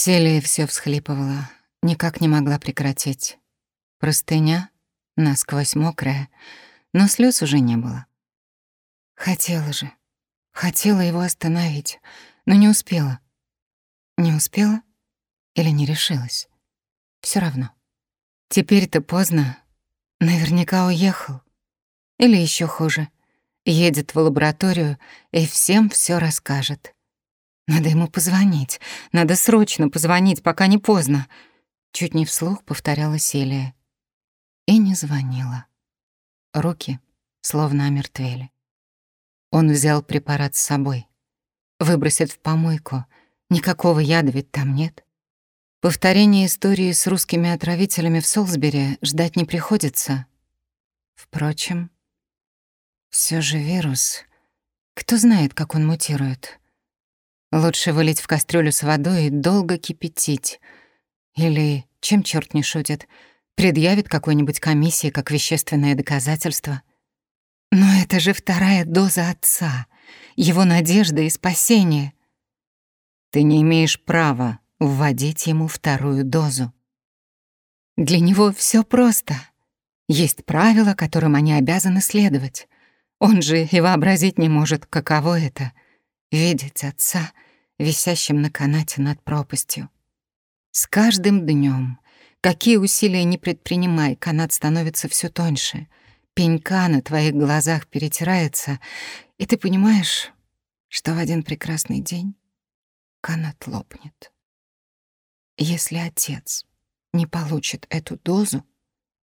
Селия все всхлипывала, никак не могла прекратить. Простыня насквозь мокрая, но слез уже не было. Хотела же, хотела его остановить, но не успела. Не успела или не решилась? Все равно. Теперь-то поздно. Наверняка уехал. Или еще хуже. Едет в лабораторию и всем все расскажет. Надо ему позвонить. Надо срочно позвонить, пока не поздно. Чуть не вслух повторяла Селия. И не звонила. Руки словно омертвели. Он взял препарат с собой. Выбросит в помойку. Никакого яда ведь там нет. Повторение истории с русскими отравителями в Солсбери ждать не приходится. Впрочем, все же вирус. Кто знает, как он мутирует. Лучше вылить в кастрюлю с водой и долго кипятить. Или, чем черт не шутит, предъявит какой-нибудь комиссии как вещественное доказательство. Но это же вторая доза отца, его надежда и спасение. Ты не имеешь права вводить ему вторую дозу. Для него все просто. Есть правила, которым они обязаны следовать. Он же и вообразить не может, каково это — видеть отца, висящим на канате над пропастью. С каждым днем, какие усилия не предпринимай, канат становится все тоньше, пенька на твоих глазах перетирается, и ты понимаешь, что в один прекрасный день канат лопнет. Если отец не получит эту дозу,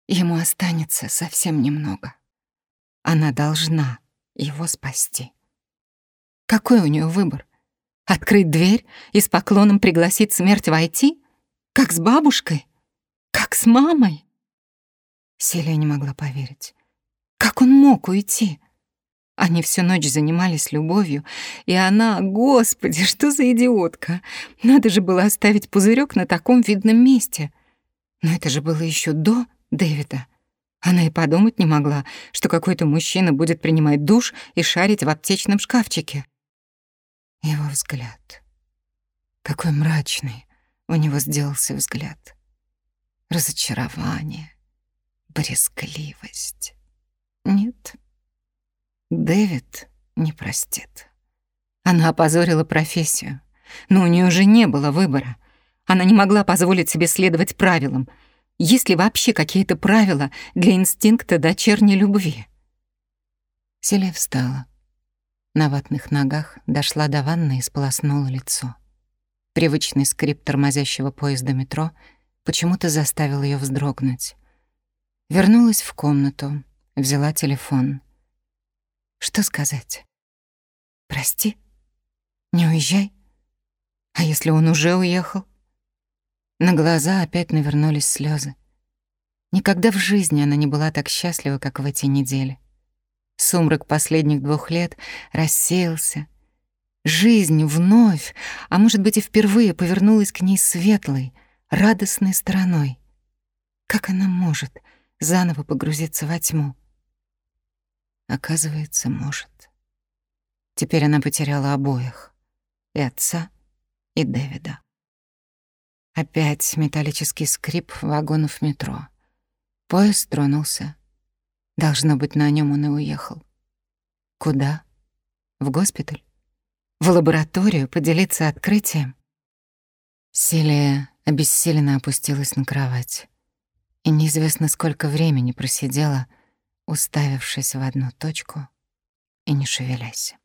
ему останется совсем немного. Она должна его спасти. Какой у нее выбор? Открыть дверь и с поклоном пригласить смерть войти? Как с бабушкой? Как с мамой? Селия не могла поверить. Как он мог уйти? Они всю ночь занимались любовью, и она, господи, что за идиотка! Надо же было оставить пузырек на таком видном месте. Но это же было еще до Дэвида. Она и подумать не могла, что какой-то мужчина будет принимать душ и шарить в аптечном шкафчике. Его взгляд. Какой мрачный у него сделался взгляд. Разочарование, брезгливость. Нет, Дэвид не простит. Она опозорила профессию, но у нее уже не было выбора. Она не могла позволить себе следовать правилам — есть ли вообще какие-то правила для инстинкта дочерней любви? Селия встала. На ватных ногах дошла до ванны и сполоснула лицо. Привычный скрип тормозящего поезда метро почему-то заставил ее вздрогнуть. Вернулась в комнату, взяла телефон. Что сказать? «Прости? Не уезжай? А если он уже уехал?» На глаза опять навернулись слезы. Никогда в жизни она не была так счастлива, как в эти недели. Сумрак последних двух лет рассеялся. Жизнь вновь, а может быть и впервые повернулась к ней светлой, радостной стороной. Как она может заново погрузиться во тьму? Оказывается, может. Теперь она потеряла обоих — и отца, и Дэвида. Опять металлический скрип вагонов метро. Поезд тронулся. Должно быть, на нем он и уехал. Куда? В госпиталь? В лабораторию поделиться открытием? Селия обессиленно опустилась на кровать и неизвестно сколько времени просидела, уставившись в одну точку и не шевелясь.